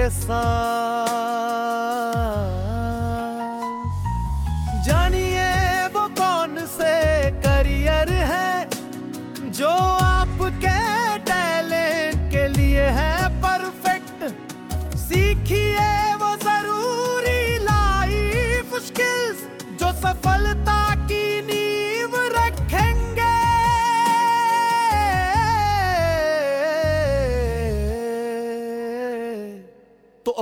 के साथ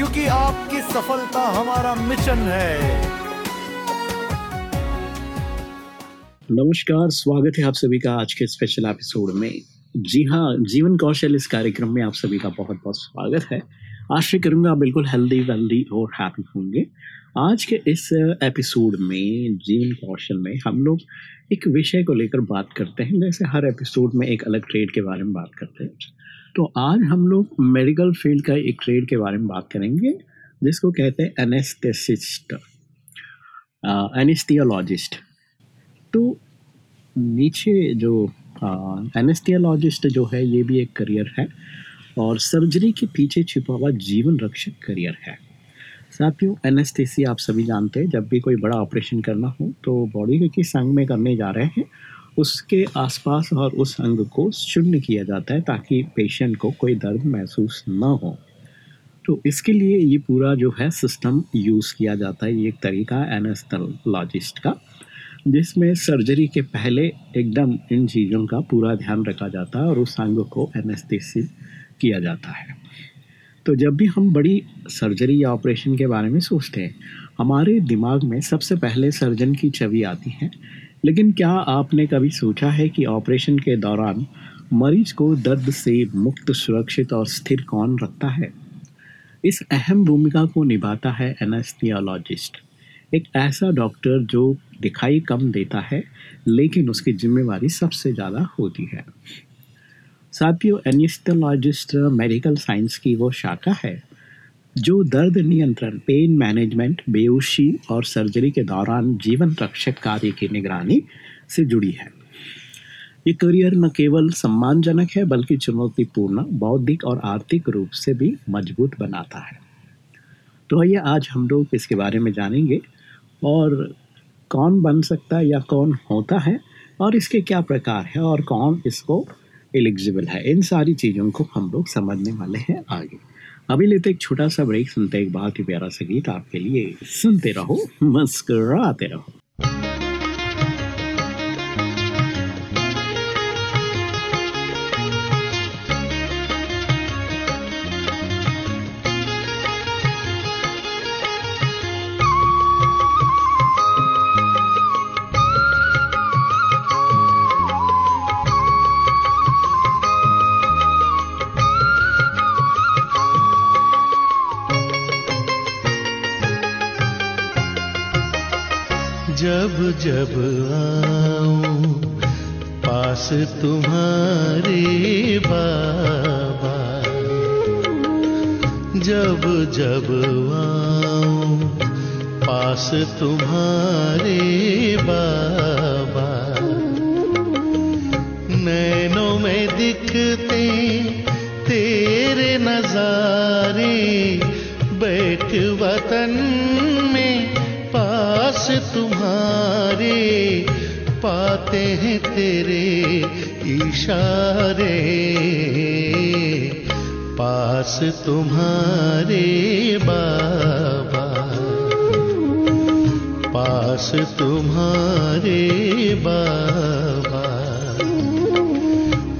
क्योंकि आपकी सफलता हमारा मिशन है। नमस्कार, स्वागत है आप सभी का आज के स्पेशल एपिसोड में। जी हाँ जीवन कौशल इस कार्यक्रम में आप सभी का बहुत बहुत स्वागत है। आशा करूँगा आप बिल्कुल हेल्दी वेल्दी और हैप्पी होंगे। आज के इस एपिसोड में, जीवन कौशल में हम लोग एक विषय को लेकर बात करते हैं। जैसे हर एपिसोड में एक अलग ट्रेड के बारे में बात करते हैं। तो आज हम लोग मेडिकल फ़ील्ड का एक ट्रेड के बारे में बात करेंगे, जिसको कहते हैं एनेस्थेसिस्ट एनेस्थियोलॉजिस्ट तो नीचे जो एनेस्थियोलॉजिस्ट जो है, ये भी एक करियर है, और सर्जरी के पीछे छिपा हुआ जीवन रक्षक करियर है। साथियों एनेस्थेसी आप सभी जानते हैं, जब भी कोई बड़ा ऑपरेशन करना हो तो बॉडी के किस अंग में करने जा रहे हैं उसके आसपास और उस अंग को शून्य किया जाता है ताकि पेशेंट को कोई दर्द महसूस ना हो। तो इसके लिए ये पूरा जो है सिस्टम यूज़ किया जाता है, ये एक तरीका एनेस्थोलॉजिस्ट का, जिसमें सर्जरी के पहले एकदम इन चीज़ों का पूरा ध्यान रखा जाता है और उस अंग को एनेस्थेसी किया जाता है। तो जब भी हम बड़ी सर्जरी या ऑपरेशन के बारे में सोचते हैं, हमारे दिमाग में सबसे पहले सर्जन की छवि आती है लेकिन क्या आपने कभी सोचा है कि ऑपरेशन के दौरान मरीज़ को दर्द से मुक्त, सुरक्षित और स्थिर कौन रखता है? इस अहम भूमिका को निभाता है एनेस्थियोलॉजिस्ट एक ऐसा डॉक्टर जो दिखाई कम देता है, लेकिन उसकी जिम्मेवारी सबसे ज़्यादा होती है। साथियों, एनेस्थोलॉजिस्ट मेडिकल साइंस की वो शाखा है। जो दर्द नियंत्रण पेन मैनेजमेंट बेहोशी और सर्जरी के दौरान जीवन रक्षक कार्य की निगरानी से जुड़ी है। ये करियर न केवल सम्मानजनक है, बल्कि चुनौतीपूर्ण, बौद्धिक और आर्थिक रूप से भी मज़बूत बनाता है। तो आइए आज हम लोग इसके बारे में जानेंगे और कौन बन सकता है या कौन होता है और इसके क्या प्रकार है और कौन इसको एलिजिबल है। इन सारी चीज़ों को हम लोग समझने वाले हैं आगे। अभी लेते एक छोटा सा ब्रेक सुनते एक बहुत ही प्यारा सा गीत आपके लिए। सुनते रहो, मुस्कुराते रहो। जब आऊँ, पास तुम्हारे बाबा। जब जब आऊँ, पास तुम्हारे बाबा। नैनों में दिखते तेरे नजारे, बैठ वतन पाते हैं तेरे इशारे। पास तुम्हारे बाबा। पास तुम्हारे बाबा।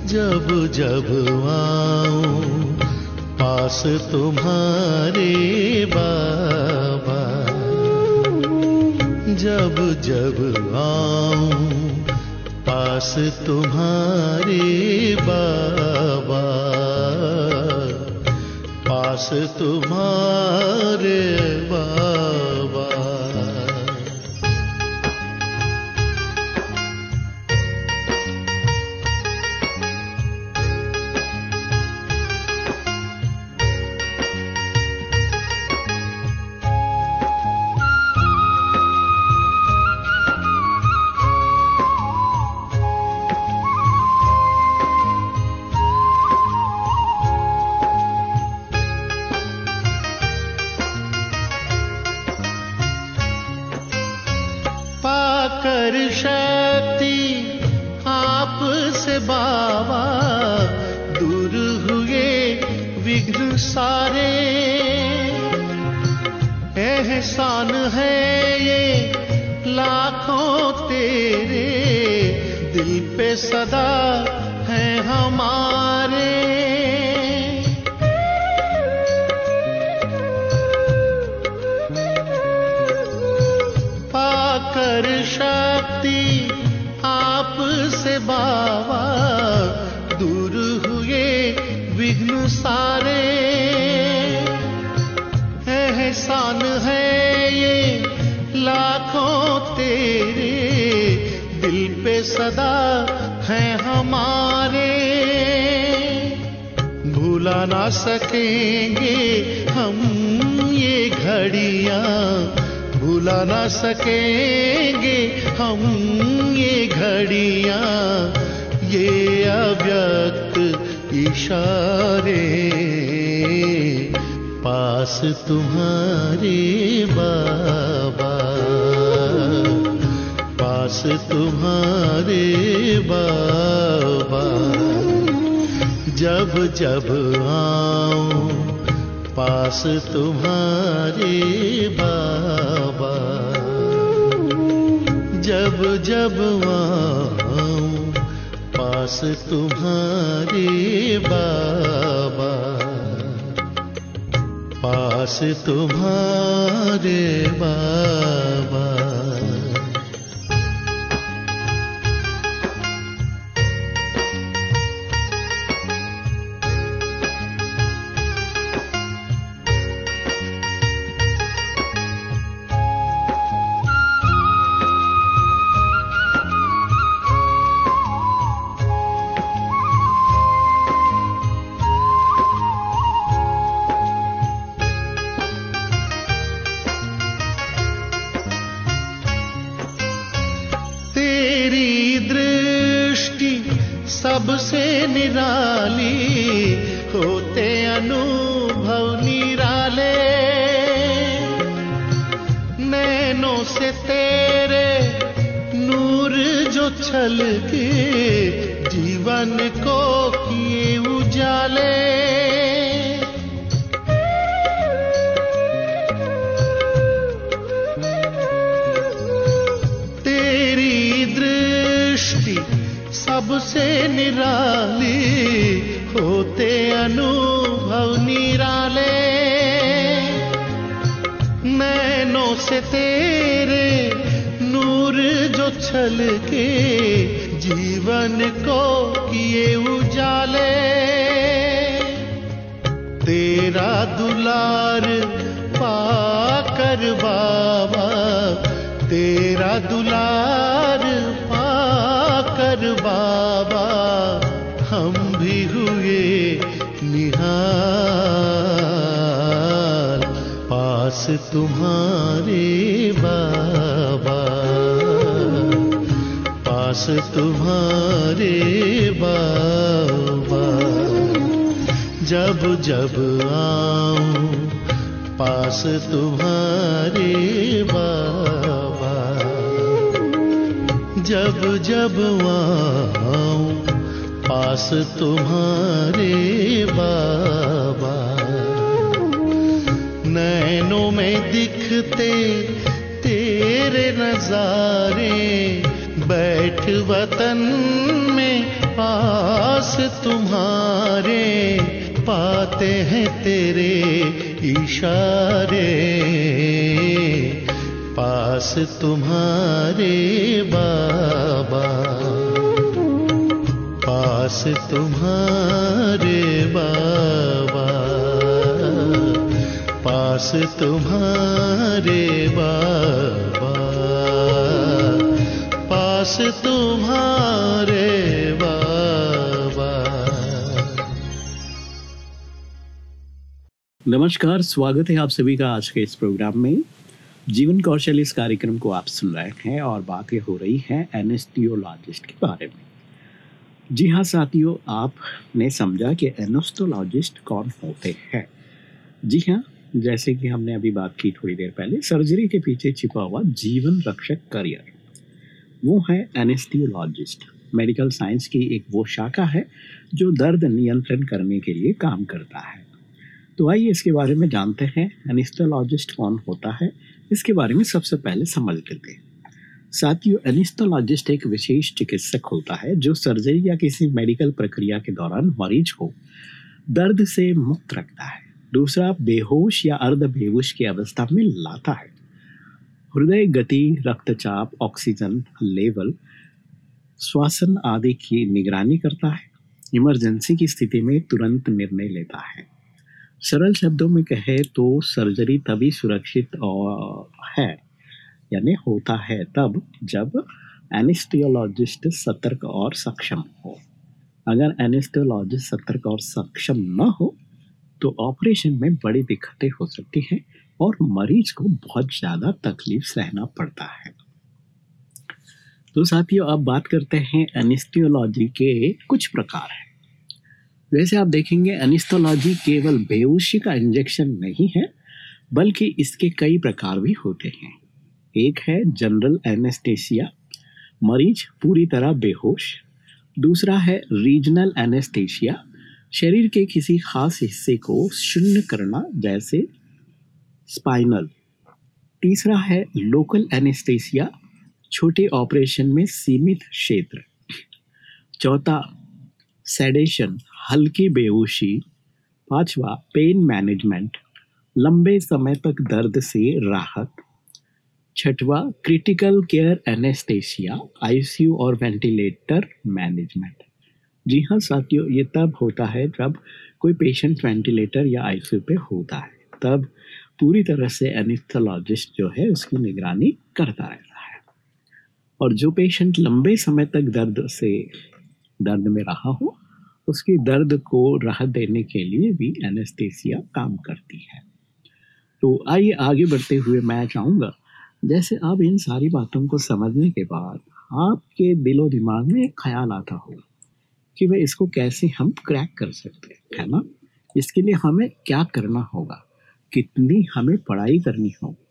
जब जब आऊँ, पास तुम्हारे बाबा। जब जब आऊँ पास तुम्हारे बाबा पास तुम्हारे बाबा। ये लाखों तेरे दिल पे सदा है हमारे। भूला ना सकेंगे हम ये घड़ियाँ। भूला ना सकेंगे हम ये घड़ियाँ। ये अव्यक्त इशारे। पास तुम्हारे बाबा। पास तुम्हारे बाबा। जब जब आऊँ, पास तुम्हारे बाबा। जब जब आऊँ, पास तुम्हारे बाबा। पास तुम्हारे बाबा। तुम्हारे बाबा। पास तुम्हारे बाबा। जब जब आऊँ, पास तुम्हारे बाबा। जब जब आऊँ, पास तुम्हारे बाबा। नैनों में दिखते तेरे नजारे, बैठ वतन में पास तुम्हारे, पाते हैं तेरे इशारे। पास तुम्हारे बाबा, पास तुम्हारे बाबा। पास तुम्हारे बाबा। पास तुम्हारे बाबा। नमस्कार, स्वागत है आप सभी का आज के इस प्रोग्राम में। जीवन कौशल इस कार्यक्रम को आप सुन रहे हैं और बातें हो रही हैं एनेस्टियोलॉजिस्ट के बारे में। जी हाँ साथियों, आपने समझा कि एनोस्टोलॉजिस्ट कौन होते हैं। जी हाँ जैसे कि हमने अभी बात की थोड़ी देर पहले, सर्जरी के पीछे छिपा हुआ जीवन रक्षक करियर। वो है एनेस्टियोलॉजिस्ट मेडिकल साइंस की एक वो शाखा है जो दर्द नियंत्रण करने के लिए काम करता है। तो आइए इसके बारे में जानते हैं एनिस्टोलॉजिस्ट कौन होता है? इसके बारे में सबसे पहले समझ लेते हैं। साथियों एनिस्टोलॉजिस्ट एक विशेष चिकित्सक होता है जो सर्जरी या किसी मेडिकल प्रक्रिया के दौरान मरीज़ को दर्द से मुक्त रखता है। दूसरा, बेहोश या अर्ध बेहोश की अवस्था में लाता है। हृदय, गति, रक्तचाप, ऑक्सीजन लेवल, श्वासन आदि की निगरानी करता है। इमरजेंसी की स्थिति में तुरंत निर्णय लेता है। सरल शब्दों में कहे तो सर्जरी तभी सुरक्षित है, यानी होता है तब जब एनिस्टियोलॉजिस्ट सतर्क और सक्षम हो। अगर एनिस्टियोलॉजिस्ट सतर्क और सक्षम न हो तो ऑपरेशन में बड़ी दिक्कतें हो सकती हैं और मरीज़ को बहुत ज़्यादा तकलीफ़ सहना पड़ता है। तो साथियों, अब बात करते हैं एनिस्टियोलॉजी के कुछ प्रकार हैं। वैसे आप देखेंगे एनिस्थोलॉजी केवल बेहोशी का इंजेक्शन नहीं है, बल्कि इसके कई प्रकार भी होते हैं। एक है जनरल एनेस्थेसिया मरीज़ पूरी तरह बेहोश। दूसरा है रीजनल एनेस्थेसिया शरीर के किसी खास हिस्से को शून्य करना जैसे स्पाइनल तीसरा है लोकल एनेस्थेसिया छोटे ऑपरेशन में सीमित क्षेत्र। चौथा सेडेशन हल्की बेहोशी। पांचवा पेन मैनेजमेंट लंबे समय तक दर्द से राहत। छठवा क्रिटिकल केयर एनेस्थेसिया आईसीयू और वेंटिलेटर मैनेजमेंट जी हाँ साथियों, ये तब होता है जब कोई पेशेंट वेंटिलेटर या आईसीयू पे होता है। तब पूरी तरह से एनिस्थोलॉजिस्ट जो है, उसकी निगरानी करता रहता है। और जो पेशेंट लंबे समय तक दर्द से, दर्द में रहा हो, उसकी दर्द को राहत देने के लिए भी एनेस्थेसिया काम करती है। तो आइए आगे बढ़ते हुए मैं चाहूँगा, जैसे अब इन सारी बातों को समझने के बाद आपके दिलो दिमाग में एक ख्याल आता होगा कि भाई इसको कैसे हम क्रैक कर सकते हैं, है ना? इसके लिए हमें क्या करना होगा? कितनी हमें पढ़ाई करनी होगी?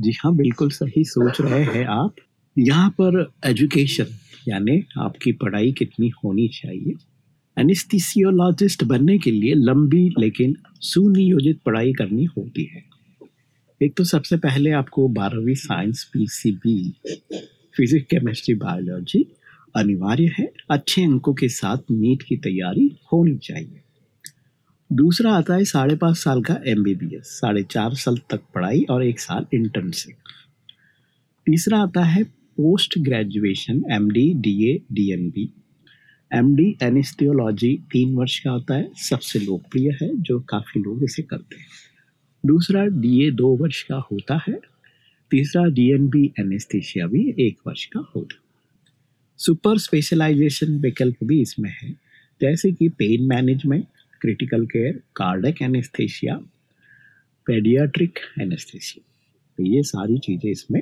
जी हाँ बिल्कुल सही सोच रहे हैं आप। यहाँ पर एजुकेशन, यानी आपकी पढ़ाई कितनी होनी चाहिए। एनिस्थिसियोलॉजिस्ट बनने के लिए लंबी लेकिन सुनियोजित पढ़ाई करनी होती है। एक तो सबसे पहले आपको बारहवीं science PCB, physics, chemistry, biology अनिवार्य है, अच्छे अंकों के साथ नीट की तैयारी होनी चाहिए। दूसरा आता है साढ़े पाँच साल का एम बी बी एस साढ़े चार साल तक पढ़ाई और एक साल इंटर्नशिप तीसरा आता है post graduation M D D A D N B M D anaesthesiology तीन वर्ष का होता है, सबसे लोकप्रिय है, जो काफ़ी लोग इसे करते हैं। दूसरा डी ए दो वर्ष का होता है, तीसरा डी एन बी एनेस्थीसिया भी एक वर्ष का होता सुपर स्पेशलाइजेशन विकल्प भी इसमें है, जैसे कि pain management, critical care cardiac anaesthesia paediatric anaesthesia तो ये सारी चीज़ें इसमें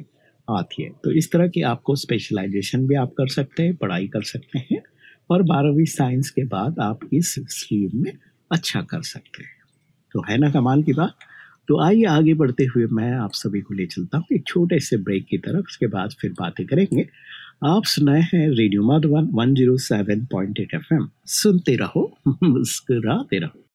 आती है। तो इस तरह की आपको स्पेशलाइजेशन भी आप कर सकते हैं, पढ़ाई कर सकते हैं, और बारहवीं साइंस के बाद आप इस स्ट्रीम में अच्छा कर सकते हैं। तो है ना कमाल की बात? तो आइए आगे बढ़ते हुए मैं आप सभी को ले चलता हूँ, एक छोटे से ब्रेक की तरफ़, उसके बाद फिर बातें करेंगे। आप सुनाए हैं radio Madhuban one zero seven point eight F M सुनते रहो, मुस्कुराते रहो।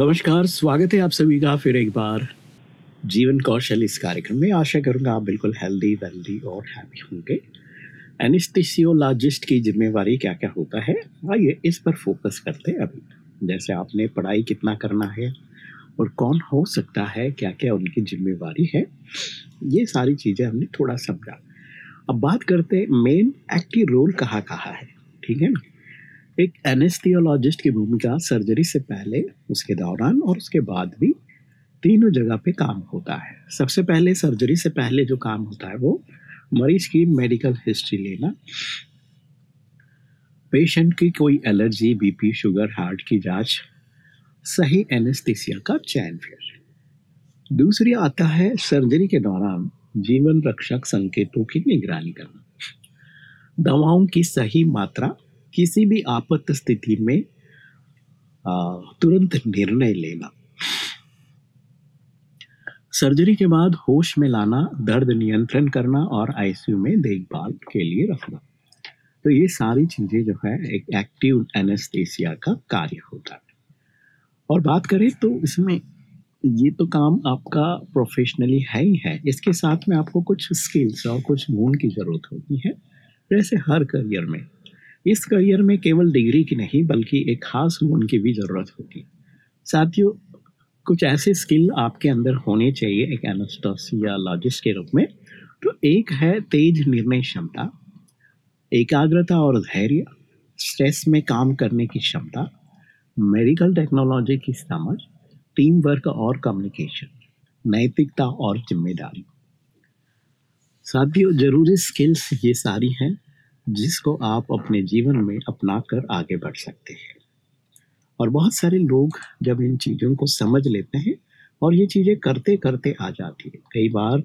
नमस्कार, स्वागत है आप सभी का फिर एक बार। जीवन कौशल इस कार्यक्रम में आशा करूँगा आप बिल्कुल हेल्दी वेल्दी और हैप्पी होंगे। एनिस्थिसियोलॉजिस्ट की जिम्मेवारी क्या क्या होता है, आइए इस पर फोकस करते हैं अभी। जैसे आपने पढ़ाई कितना करना है और कौन हो सकता है क्या क्या उनकी जिम्मेवारी है, ये सारी चीज़ें हमने थोड़ा समझा। अब बात करते मेन एक्टिव रोल कहाँ कहाँ है, ठीक है ना? एक एनेस्थियोलॉजिस्ट की भूमिका सर्जरी से पहले, उसके दौरान और उसके बाद भी तीनों जगह पे काम होता है। सबसे पहले सर्जरी से पहले जो काम होता है वो मरीज़ की मेडिकल हिस्ट्री लेना। पेशेंट की कोई एलर्जी बीपी शुगर हार्ट की जाँच, सही एनेस्थीसिया का चयन फिर। दूसरी आता है सर्जरी के दौरान जीवन रक्षक संकेतों की निगरानी करना। दवाओं की सही मात्रा किसी भी आपात स्थिति में तुरंत निर्णय लेना। सर्जरी के बाद होश में लाना, दर्द नियंत्रण करना और आईसीयू में देखभाल के लिए रखना। तो ये सारी चीज़ें जो है, एक एक्टिव एनेस्थेसिया का कार्य होता है। और बात करें तो इसमें ये तो काम आपका प्रोफेशनली है ही है। इसके साथ में आपको कुछ स्किल्स और कुछ गुण की ज़रूरत होती है। जैसे हर करियर में इस करियर में केवल डिग्री की नहीं, बल्कि एक खास गुण की भी ज़रूरत होती है। साथियों, कुछ ऐसे स्किल आपके अंदर होने चाहिए, एक एनास्टोसियोलॉजिस्ट के रूप में। तो एक है तेज निर्णय क्षमता, एकाग्रता और धैर्य स्ट्रेस में काम करने की क्षमता मेडिकल टेक्नोलॉजी की समझ टीम वर्क और कम्युनिकेशन नैतिकता और ज़िम्मेदारी। साथियों, ज़रूरी स्किल्स ये सारी हैं। जिसको आप अपने जीवन में अपना कर आगे बढ़ सकते हैं। और बहुत सारे लोग जब इन चीज़ों को समझ लेते हैं और ये चीज़ें करते करते आ जाती है। कई बार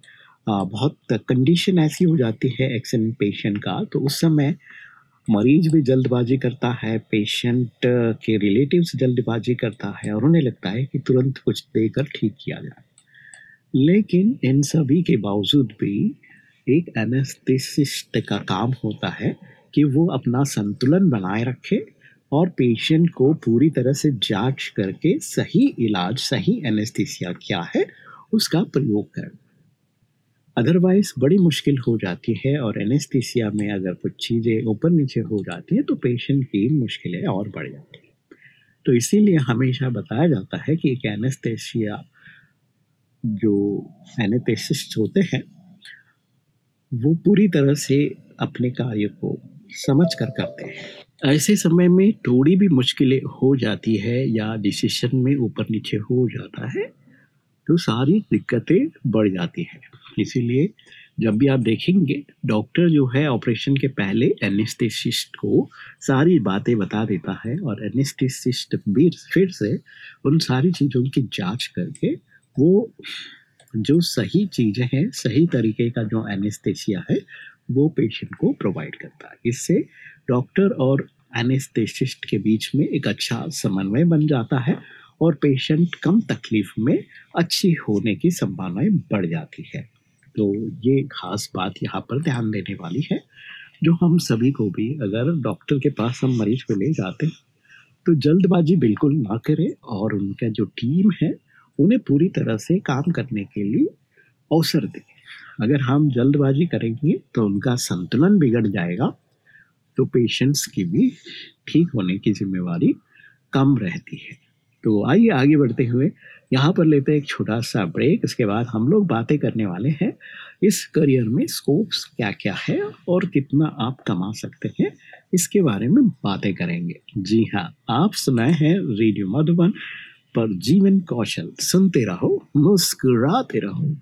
बहुत कंडीशन ऐसी हो जाती है एक्सीडेंट पेशेंट का तो उस समय मरीज़ भी जल्दबाजी करता है पेशेंट के रिलेटिव्स जल्दबाजी करता है और उन्हें लगता है कि तुरंत कुछ देकर ठीक किया जाए। लेकिन इन सभी के बावजूद भी एक एनेस्थेसिस्ट का काम होता है कि वो अपना संतुलन बनाए रखे और पेशेंट को पूरी तरह से जाँच करके सही इलाज, सही एनेस्थीसिया क्या है, उसका प्रयोग करें। अदरवाइज़ बड़ी मुश्किल हो जाती है और एनेस्थीसिया में अगर कुछ चीज़ें ऊपर नीचे हो जाती हैं तो पेशेंट की मुश्किलें और बढ़ जाती हैं। तो इसीलिए हमेशा बताया जाता है कि एक एनेस्थेसिया जो एनेस्थेसिस्ट होते हैं वो पूरी तरह से अपने कार्य को समझ कर करते हैं। ऐसे समय में थोड़ी भी मुश्किलें हो जाती है या डिसीशन में ऊपर नीचे हो जाता है तो सारी दिक्कतें बढ़ जाती हैं। इसीलिए जब भी आप देखेंगे डॉक्टर जो है ऑपरेशन के पहले एनेस्थेसिस्ट को सारी बातें बता देता है और एनेस्थेसिस्ट भी फिर से उन सारी चीज़ों की जाँच करके वो जो सही चीज़ें हैं, सही तरीके का जो एनेस्थेसिया है, वो पेशेंट को प्रोवाइड करता है। इससे डॉक्टर और एनेस्थेसिस्ट के बीच में एक अच्छा समन्वय बन जाता है और पेशेंट कम तकलीफ़ में अच्छी होने की संभावनाएँ बढ़ जाती है। तो ये खास बात यहाँ पर ध्यान देने वाली है। जो हम सभी को भी अगर डॉक्टर के पास हम मरीज़ को ले जाते हैं तो जल्दबाजी बिल्कुल ना करें और उनका जो टीम है उन्हें पूरी तरह से काम करने के लिए अवसर दें। अगर हम जल्दबाजी करेंगे तो उनका संतुलन बिगड़ जाएगा तो पेशेंट्स की भी ठीक होने की जिम्मेवारी कम रहती है। तो आइए आगे बढ़ते हुए, यहाँ पर लेते हैं एक छोटा सा ब्रेक इसके बाद हम लोग बातें करने वाले हैं, इस करियर में स्कोप्स क्या क्या है और कितना आप कमा सकते हैं, इसके बारे में बातें करेंगे। जी हाँ आप सुनाए हैं रेडियो मधुबन पर जीवन कौशल सुनते रहो मुस्कुराते रहो।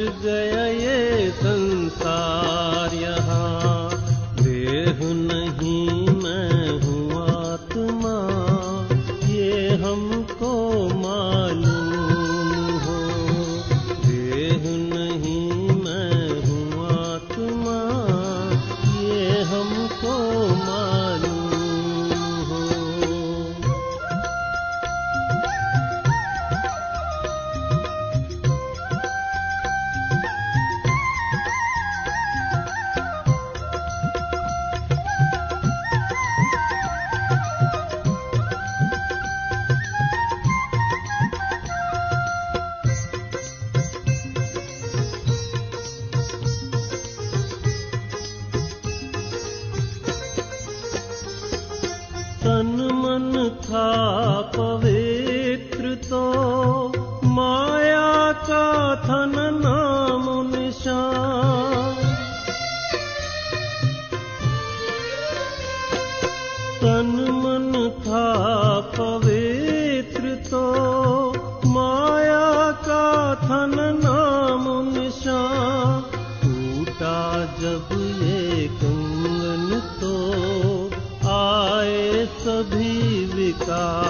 düzeye जब ये कंगन तो आए सभी विकार।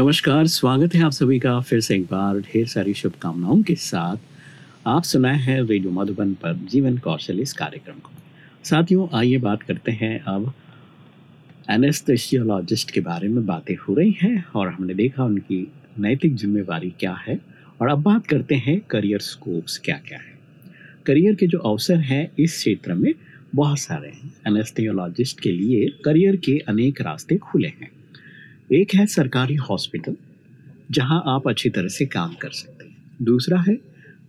नमस्कार, स्वागत है आप सभी का फिर से एक बार ढेर सारी शुभकामनाओं के साथ। आप सुनाए हैं रेडियो मधुबन पर जीवन कौशल इस कार्यक्रम को। साथियों, आइए बात करते हैं अब एनेस्थेशियोलॉजिस्ट के बारे में बातें हो रही हैं और हमने देखा उनकी नैतिक जिम्मेवारी क्या है और अब बात करते हैं करियर स्कोप्स क्या क्या है। करियर के जो अवसर हैं इस क्षेत्र में बहुत सारे हैं। एनेस्थेसियोलॉजिस्ट के लिए करियर के अनेक रास्ते खुले हैं। एक है सरकारी हॉस्पिटल, जहाँ आप अच्छी तरह से काम कर सकते हैं। दूसरा है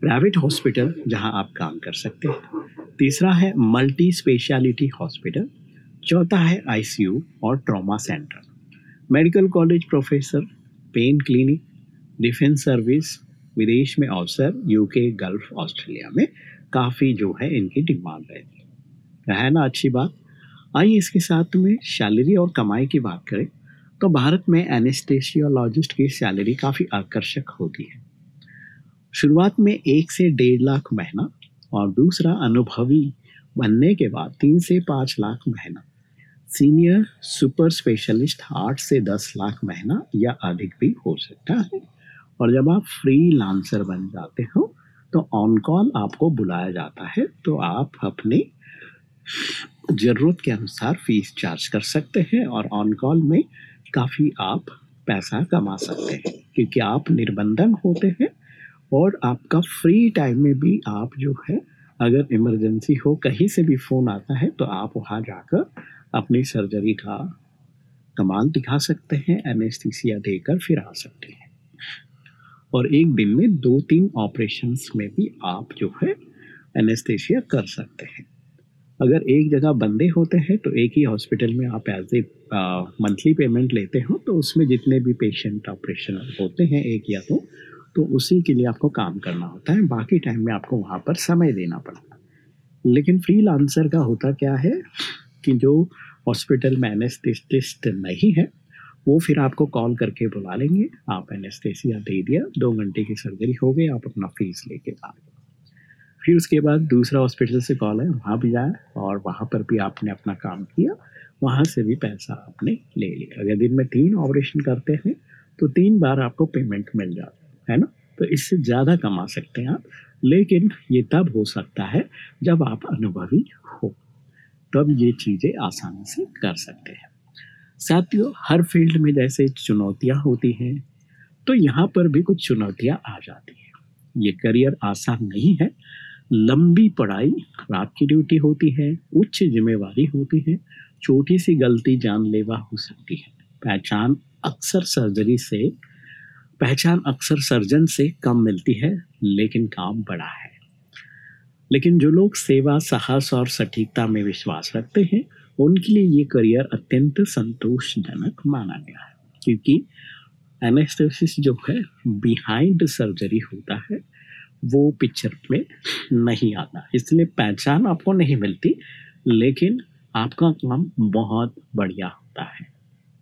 प्राइवेट हॉस्पिटल, जहाँ आप काम कर सकते हैं। तीसरा है मल्टी स्पेशलिटी हॉस्पिटल, चौथा है आईसीयू और trauma centre. Medical college professor, pain clinic, defence service, विदेश में अवसर, यूके, गल्फ, ऑस्ट्रेलिया में काफ़ी जो है इनकी डिमांड रहती है ना, अच्छी बात? आइए इसके साथ में सैलरी और कमाई की बात करें। तो भारत में एनेस्थेशियोलॉजिस्ट की सैलरी काफ़ी आकर्षक होती है। शुरुआत में एक से डेढ़ लाख महीना और दूसरा अनुभवी बनने के बाद तीन से पाँच लाख महीना। सीनियर सुपर स्पेशलिस्ट आठ से दस लाख महीना या अधिक भी हो सकता है। और जब आप फ्री लांसर बन जाते हो तो ऑन कॉल आपको बुलाया जाता है तो आप अपने ज़रूरत के अनुसार फ़ीस चार्ज कर सकते हैं और ऑन कॉल में काफ़ी आप पैसा कमा सकते हैं, क्योंकि आप निर्बंधन होते हैं और आपका फ्री टाइम में भी आप जो है, अगर इमरजेंसी हो, कहीं से भी फ़ोन आता है तो आप वहाँ जाकर अपनी सर्जरी का कमाल दिखा सकते हैं एनेस्थीसिया देकर फिर आ सकते हैं। और एक दिन में दो तीन ऑपरेशंस में भी आप जो है एनेस्थीसिया कर सकते हैं। अगर एक जगह बंदे होते हैं तो एक ही हॉस्पिटल में आप एज ए मंथली पेमेंट लेते हो तो उसमें जितने भी पेशेंट ऑपरेशन होते हैं, एक या दो तो उसी के लिए आपको काम करना होता है। बाकी टाइम में आपको वहाँ पर समय देना पड़ता है। लेकिन फ्री लांसर का होता क्या है कि जो हॉस्पिटल में एनेस्थेटिस्ट नहीं है, वो फिर आपको कॉल करके बुला लेंगे। आप एनेस्थेसिया दे दिया, दो घंटे की सर्जरी हो गई, आप अपना फ़ीस लेके आ गए। फिर उसके बाद दूसरा हॉस्पिटल से कॉल है वहाँ भी जाए और वहाँ पर भी आपने अपना काम किया, वहाँ से भी पैसा आपने ले लिया। अगर दिन में तीन ऑपरेशन करते हैं तो तीन बार आपको पेमेंट मिल जाता है ना? तो इससे ज़्यादा कमा सकते हैं आप। लेकिन ये तब हो सकता है जब आप अनुभवी हो। तब ये चीज़ें आसानी से कर सकते हैं। साथियों, हर फ़ील्ड में जैसे चुनौतियाँ होती हैं तो यहाँ पर भी कुछ चुनौतियाँ आ जाती हैं। ये करियर आसान नहीं है लंबी पढ़ाई रात की ड्यूटी होती है, उच्च जिम्मेवारी होती है, छोटी सी गलती जानलेवा हो सकती है। पहचान अक्सर सर्जरी से, पहचान अक्सर सर्जन से कम मिलती है, लेकिन काम बड़ा है। लेकिन जो लोग सेवा, साहस और सटीकता में विश्वास रखते हैं, उनके लिए ये करियर अत्यंत संतोषजनक माना गया है। क्योंकि एनेस्थेसिस जो है बिहाइंड सर्जरी होता है वो पिक्चर में नहीं आता। इसलिए पहचान आपको नहीं मिलती, लेकिन आपका काम बहुत बढ़िया होता है।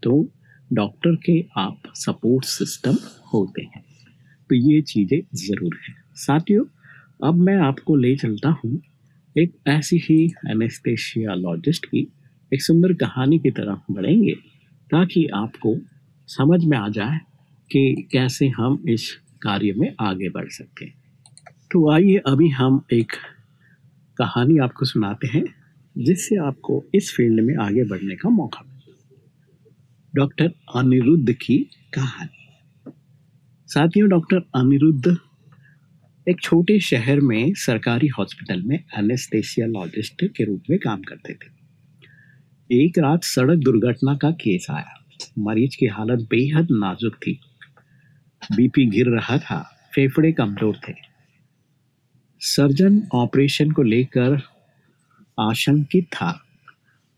तो डॉक्टर के आप सपोर्ट सिस्टम होते हैं। तो ये चीज़ें ज़रूर हैं। साथियों, अब मैं आपको ले चलता हूँ एक ऐसी ही एनेस्थेशियालॉजिस्ट की एक सुंदर कहानी की तरफ़ बढ़ेंगे, ताकि आपको समझ में आ जाए कि कैसे हम इस कार्य में आगे बढ़ सकते हैं। तो आइए अभी हम एक कहानी आपको सुनाते हैं, जिससे आपको इस फ़ील्ड में आगे बढ़ने का मौका मिले। डॉक्टर अनिरुद्ध की कहानी। साथियों, डॉक्टर अनिरुद्ध एक छोटे शहर में सरकारी हॉस्पिटल में एनेस्थेसियोलॉजिस्ट के रूप में काम करते थे। एक रात सड़क दुर्घटना का केस आया। मरीज़ की हालत बेहद नाजुक थी। बीपी गिर रहा था, फेफड़े कमज़ोर थे। सर्जन ऑपरेशन को लेकर आशंकित था,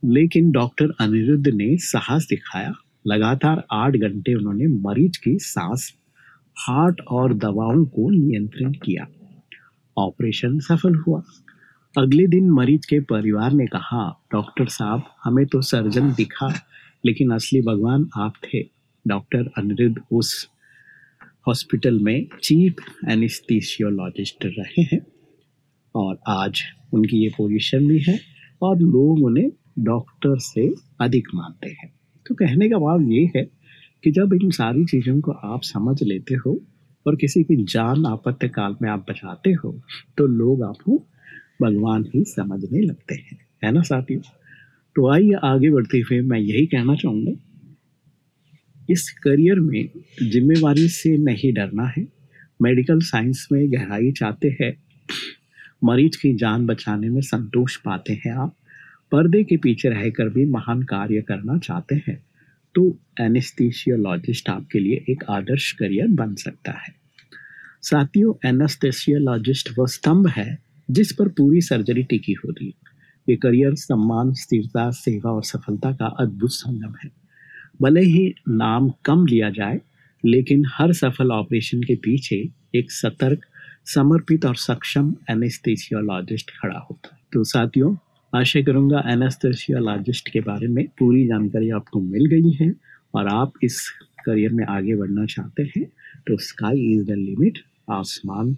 लेकिन डॉक्टर अनिरुद्ध ने साहस दिखाया। लगातार आठ घंटे उन्होंने मरीज़ की सांस, हार्ट और दवाओं को नियंत्रण किया। ऑपरेशन सफल हुआ। अगले दिन मरीज़ के परिवार ने कहा, डॉक्टर साहब, हमें तो सर्जन दिखा, लेकिन असली भगवान आप थे। डॉक्टर अनिरुद्ध उस हॉस्पिटल में चीफ एनिस्थीसियोलॉजिस्ट रहे हैं। और आज उनकी ये पोजीशन भी है और लोग उन्हें डॉक्टर से अधिक मानते हैं। तो कहने का भाव ये है कि जब इन सारी चीज़ों को आप समझ लेते हो और किसी की जान आपत्ति काल में आप बचाते हो तो लोग आपको भगवान ही समझने लगते हैं। है ना साथियों? तो आइए आगे बढ़ते हुए मैं यही कहना चाहूँगा इस करियर में जिम्मेवारी से नहीं डरना है। मेडिकल साइंस में गहराई चाहते हैं। मरीज़ की जान बचाने में संतोष पाते हैं आप। पर्दे के पीछे रहकर भी महान कार्य करना चाहते हैं। तो एनेस्थीसियोलॉजिस्ट आपके लिए एक आदर्श करियर बन सकता है। साथियों एनेस्थेसियोलॉजिस्ट वह स्तंभ है जिस पर पूरी सर्जरी टिकी होती है। ये करियर सम्मान, स्थिरता, सेवा और सफलता का अद्भुत संगम है। भले ही नाम कम लिया जाए, लेकिन हर सफल ऑपरेशन के पीछे एक सतर्क, समर्पित और सक्षम एनेस्थेसियोलॉजिस्ट खड़ा होता है। तो साथियों, आशा करूँगा एनेस्थेसियोलॉजिस्ट के बारे में पूरी जानकारी आपको मिल गई है और आप इस करियर में आगे बढ़ना चाहते हैं तो स्काई इज़ द लिमिट आसमान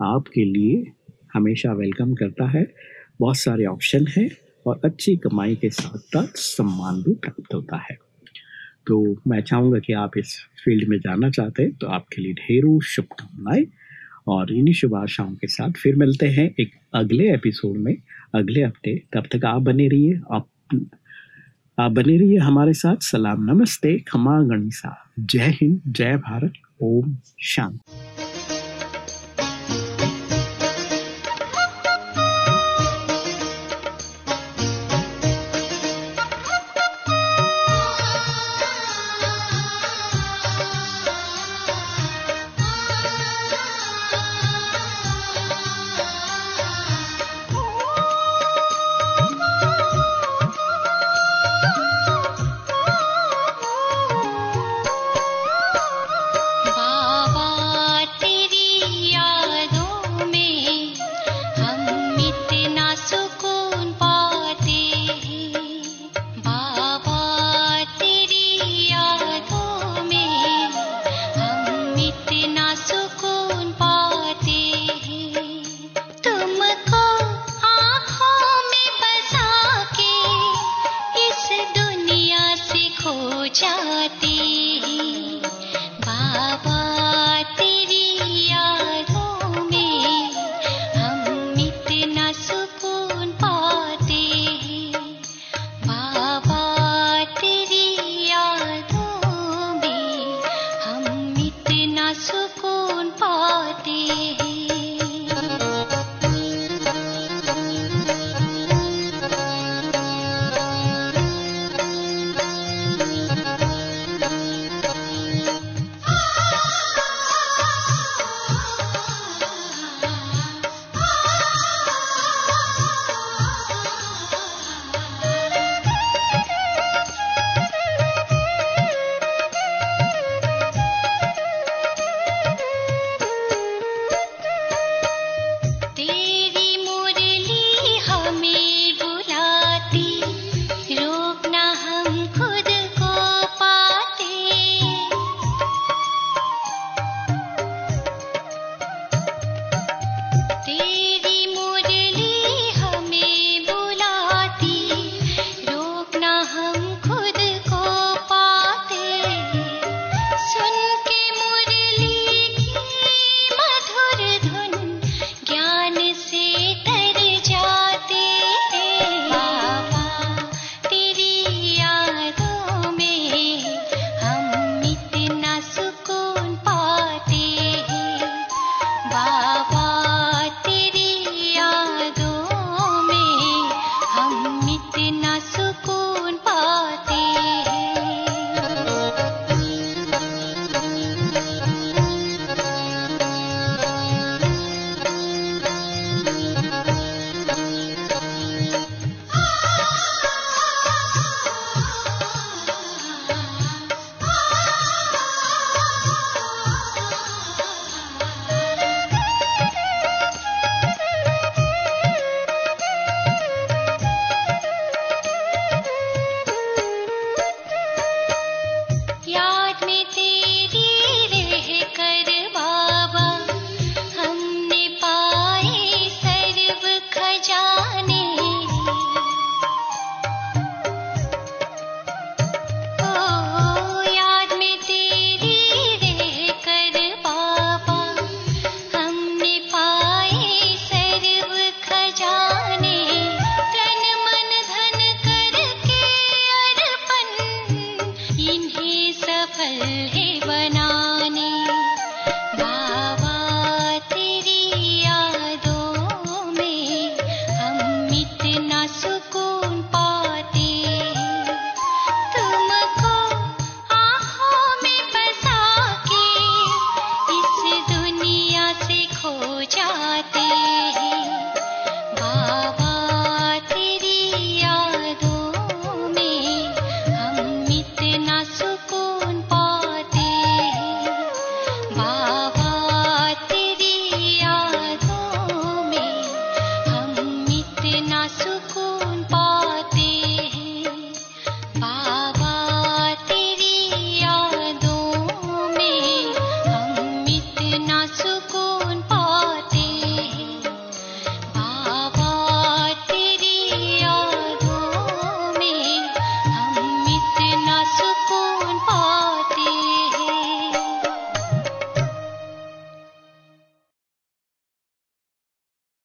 आपके लिए हमेशा वेलकम करता है। बहुत सारे ऑप्शन हैं और अच्छी कमाई के साथ साथ सम्मान भी प्राप्त होता है। तो मैं चाहूँगा कि आप इस फ़ील्ड में जाना चाहते हैं तो आपके लिए ढेरों शुभकामनाएँ और इन्हीं शुभ आशाओं के साथ फिर मिलते हैं एक अगले एपिसोड में। अगले हफ़्ते। तब तक आप बने रहिए। आप आप बने रहिए हमारे साथ। सलाम, नमस्ते, खमा गणिसा। जय हिंद, जय भारत। ओम शांति।